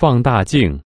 放大镜。